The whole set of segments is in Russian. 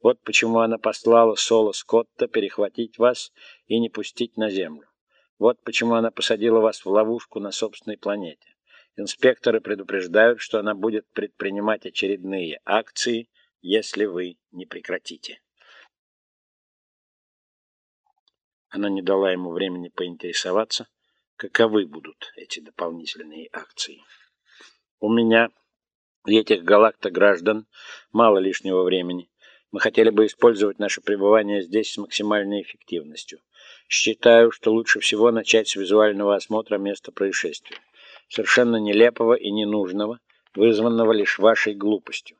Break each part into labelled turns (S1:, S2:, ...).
S1: Вот почему она послала Соло Скотта перехватить вас и не пустить на Землю. Вот почему она посадила вас в ловушку на собственной планете. Инспекторы предупреждают, что она будет предпринимать очередные акции, если вы не прекратите. Она не дала ему времени поинтересоваться, каковы будут эти дополнительные акции. У меня и этих галактограждан мало лишнего времени. Мы хотели бы использовать наше пребывание здесь с максимальной эффективностью. Считаю, что лучше всего начать с визуального осмотра места происшествия. Совершенно нелепого и ненужного, вызванного лишь вашей глупостью.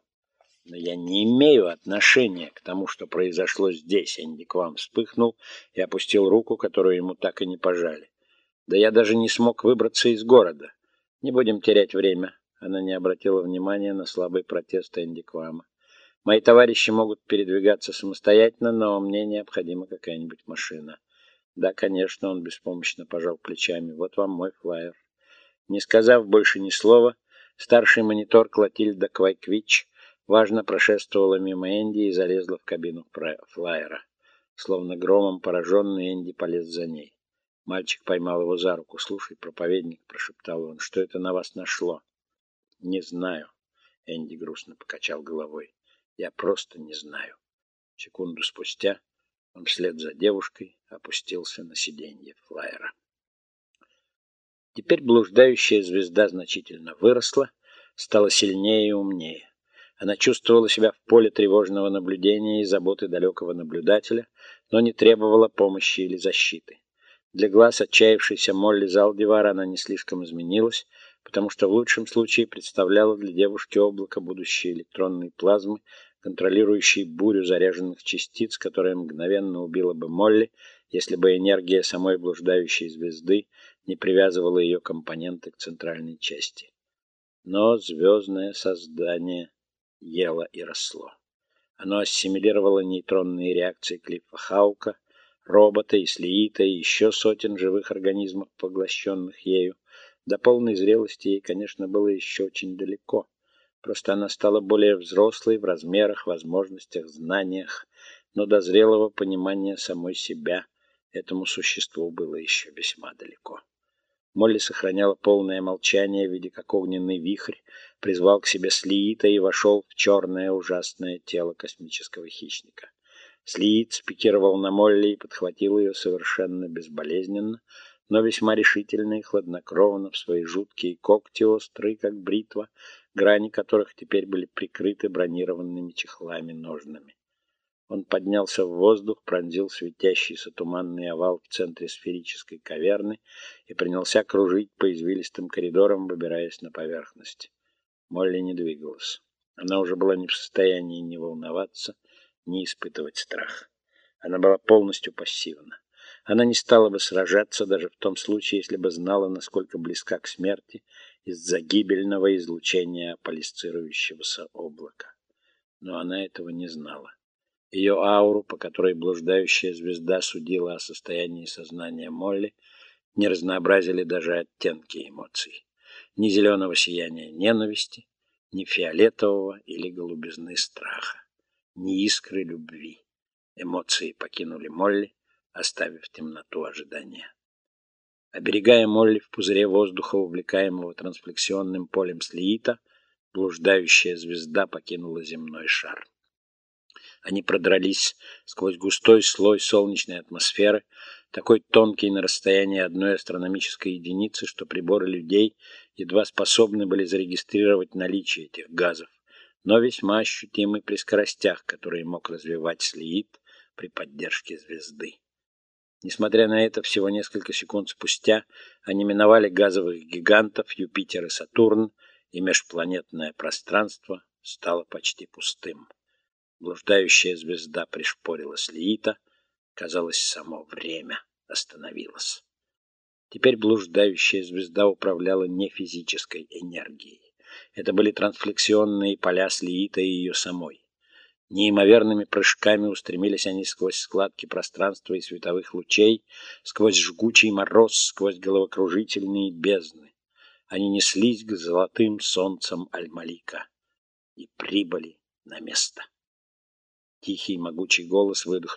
S1: Но я не имею отношения к тому, что произошло здесь. Энди к вам вспыхнул и опустил руку, которую ему так и не пожали. Да я даже не смог выбраться из города. Не будем терять время. Она не обратила внимания на слабый протест Энди Квама. Мои товарищи могут передвигаться самостоятельно, но мне необходима какая-нибудь машина. Да, конечно, он беспомощно пожал плечами. Вот вам мой флайер. Не сказав больше ни слова, старший монитор Клотильда Квайквич важно прошествовала мимо Энди и залезла в кабину флайера. Словно громом пораженный, Энди полез за ней. Мальчик поймал его за руку. «Слушай, проповедник», — прошептал он, — «что это на вас нашло?» «Не знаю», — Энди грустно покачал головой. «Я просто не знаю». Секунду спустя он вслед за девушкой опустился на сиденье флайера. Теперь блуждающая звезда значительно выросла, стала сильнее и умнее. Она чувствовала себя в поле тревожного наблюдения и заботы далекого наблюдателя, но не требовала помощи или защиты. Для глаз отчаявшейся Молли Залдивар она не слишком изменилась, потому что в лучшем случае представляла для девушки облако будущей электронной плазмы, контролирующей бурю заряженных частиц, которая мгновенно убила бы Молли, если бы энергия самой блуждающей звезды не привязывала ее компоненты к центральной части. Но звездное создание ело и росло. Оно ассимилировало нейтронные реакции Клиффа Хаука, робота и слиита и еще сотен живых организмов, поглощенных ею. До полной зрелости ей, конечно, было еще очень далеко. Просто она стала более взрослой в размерах, возможностях, знаниях, но до зрелого понимания самой себя этому существу было еще весьма далеко. Молли сохраняла полное молчание, видя, как огненный вихрь призвал к себе Слиита и вошел в черное ужасное тело космического хищника. Слиит спикировал на Молли и подхватил ее совершенно безболезненно, но весьма решительно и хладнокровно в свои жуткие когти острые, как бритва, грани которых теперь были прикрыты бронированными чехлами-ножнами. Он поднялся в воздух, пронзил светящийся туманный овал в центре сферической каверны и принялся кружить по извилистым коридорам, выбираясь на поверхность. Молли не двигалась. Она уже была не в состоянии ни волноваться, ни испытывать страх. Она была полностью пассивна. Она не стала бы сражаться даже в том случае, если бы знала, насколько близка к смерти из-за гибельного излучения полисцирующегося облака. Но она этого не знала. Ее ауру, по которой блуждающая звезда судила о состоянии сознания Молли, не разнообразили даже оттенки эмоций. Ни зеленого сияния ненависти, ни фиолетового или голубизны страха, ни искры любви. Эмоции покинули Молли, оставив темноту ожидания. Оберегая Молли в пузыре воздуха, увлекаемого трансфлексионным полем слиита, блуждающая звезда покинула земной шар. Они продрались сквозь густой слой солнечной атмосферы, такой тонкий на расстоянии одной астрономической единицы, что приборы людей едва способны были зарегистрировать наличие этих газов, но весьма ощутимый при скоростях, которые мог развивать слиит при поддержке звезды. Несмотря на это, всего несколько секунд спустя они миновали газовых гигантов Юпитер и Сатурн, и межпланетное пространство стало почти пустым. Блуждающая звезда пришпорила Слиита. Казалось, само время остановилось. Теперь блуждающая звезда управляла не физической энергией. Это были трансфлексионные поля Слиита и ее самой. Неимоверными прыжками устремились они сквозь складки пространства и световых лучей, сквозь жгучий мороз, сквозь головокружительные бездны. Они неслись к золотым солнцам Аль-Малика и прибыли на место. Тихий могучий голос выдохнул.